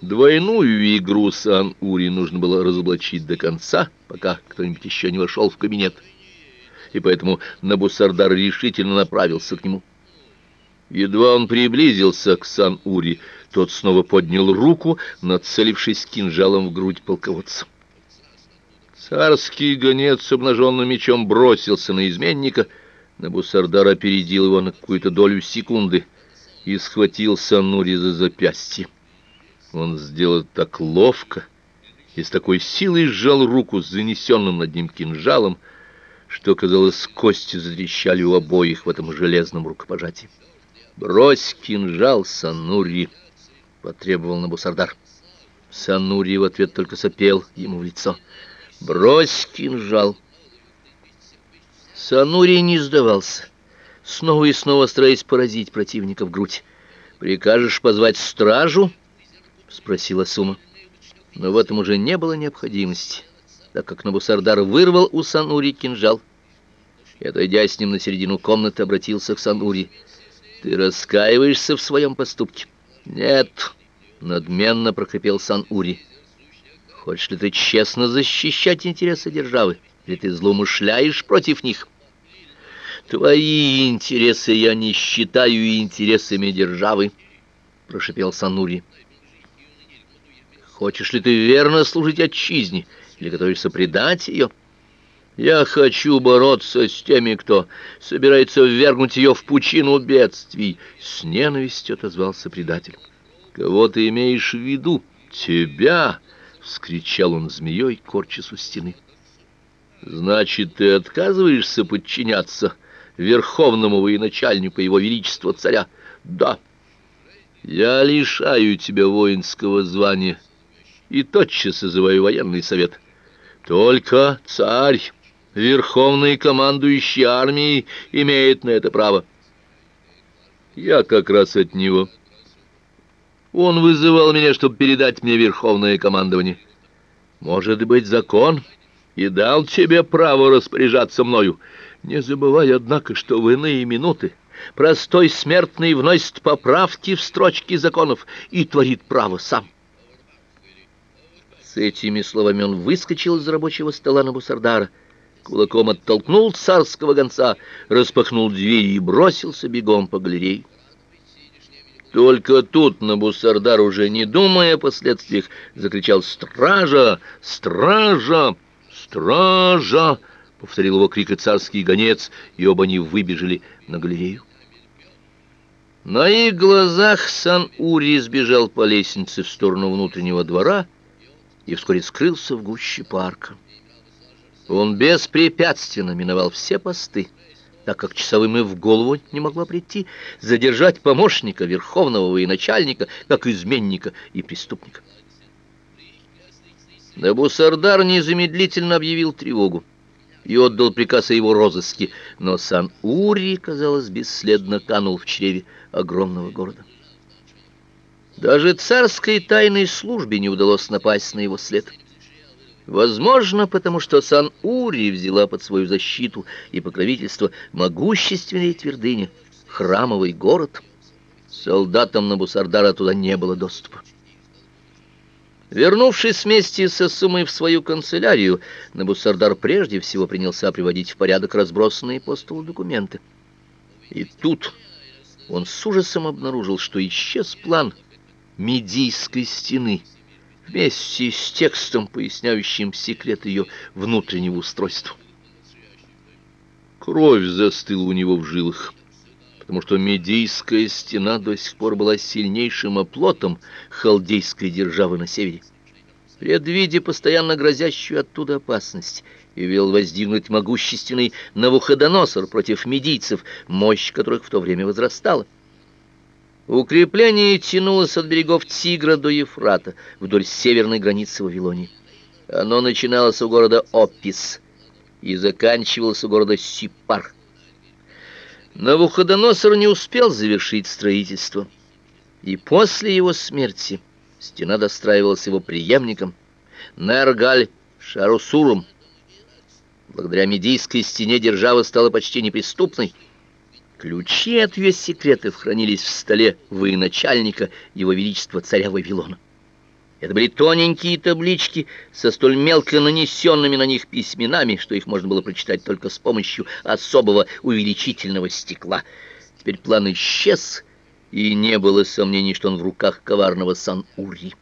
Двойную игру Сан-Ури нужно было разоблачить до конца, пока кто-нибудь еще не вошел в кабинет. И поэтому Набусардар решительно направился к нему. Едва он приблизился к Сан-Ури, тот снова поднял руку, нацелившись кинжалом в грудь полководца. Царский гонец с обнаженным мечом бросился на изменника, Набусардар опередил его на какую-то долю секунды и схватил Сан-Ури за запястье. Он сделал так ловко и с такой силой сжал руку с занесенным над ним кинжалом, что, казалось, кости затрещали у обоих в этом железном рукопожатии. «Брось кинжал, Санури!» — потребовал Набусардар. Санури в ответ только сопел ему в лицо. «Брось кинжал!» Санури не сдавался, снова и снова стараясь поразить противника в грудь. «Прикажешь позвать стражу?» — спросила Сума. Но в этом уже не было необходимости, так как Набусардар вырвал у Санури кинжал и, отойдя с ним на середину комнаты, обратился к Санури. «Ты раскаиваешься в своем поступке?» «Нет», — надменно прохрипел Сан-Ури. «Хочешь ли ты честно защищать интересы державы, или ты злоумышляешь против них?» «Твои интересы я не считаю интересами державы», — прошипел Сан-Ури. Хочешь ли ты верно служить отчизне или готовишься предать ее? Я хочу бороться с теми, кто собирается ввергнуть ее в пучину бедствий. С ненавистью отозвался предатель. Кого ты имеешь в виду? Тебя! вскричал он змеей, корчась у стены. Значит, ты отказываешься подчиняться верховному военачальнику его величества царя? Да. Я лишаю тебя воинского звания и тотчас созываю военный совет. Только царь, верховный командующий армией, имеет на это право. Я как раз от него. Он вызывал меня, чтобы передать мне верховное командование. Может быть, закон и дал тебе право распоряжаться мною. Не забывай, однако, что в иные минуты простой смертный вносит поправки в строчки законов и творит право сам. С этими словами он выскочил из рабочего стола на Бусардара, кулаком оттолкнул царского гонца, распахнул дверь и бросился бегом по галерее. Только тут Набусардар, уже не думая о последствиях, закричал «Стража! Стража! Стража!» Повторил его крик и царский гонец, и оба они выбежали на галерею. На их глазах Сан-Ури сбежал по лестнице в сторону внутреннего двора и вскоре скрылся в гуще парка. Он беспрепятственно миновал все посты, так как часовым и в голову не могло прийти задержать помощника верховного военачальника как изменника и преступника. Набусардар незамедлительно объявил тревогу и отдал приказ о его розыске, но Сан-Ури, казалось, бесследно канул в чреве огромного города. Даже царской тайной службе не удалось напасть на его след. Возможно, потому что Сан-Ури взяла под свою защиту и покровительство могущественные твердыни, храмовый город. Солдатам Набусардара туда не было доступа. Вернувшись вместе со Сумой в свою канцелярию, Набусардар прежде всего принялся приводить в порядок разбросанные по столу документы. И тут он с ужасом обнаружил, что исчез план Медийской стены, вместе с текстом, поясняющим секрет ее внутреннего устройства. Кровь застыла у него в жилах, потому что Медийская стена до сих пор была сильнейшим оплотом халдейской державы на севере. Предвидя постоянно грозящую оттуда опасность, и вел воздвигнуть могущественный Навуходоносор против медийцев, мощь которых в то время возрастала. Укрепление тянулось от берегов Тигра до Ефрата, вдоль северной границы Вавилонии. Оно начиналось у города Оппис и заканчивалось у города Сипар. Навуходоносор не успел завершить строительство, и после его смерти стена достраивалась его преемником Нергаль Шарусуром. Благодаря Медийской стене держава стала почти неприступной, Ключи от ее секретов хранились в столе военачальника его величества царя Вавилона. Это были тоненькие таблички со столь мелко нанесенными на них письменами, что их можно было прочитать только с помощью особого увеличительного стекла. Теперь план исчез, и не было сомнений, что он в руках коварного Сан-Ури.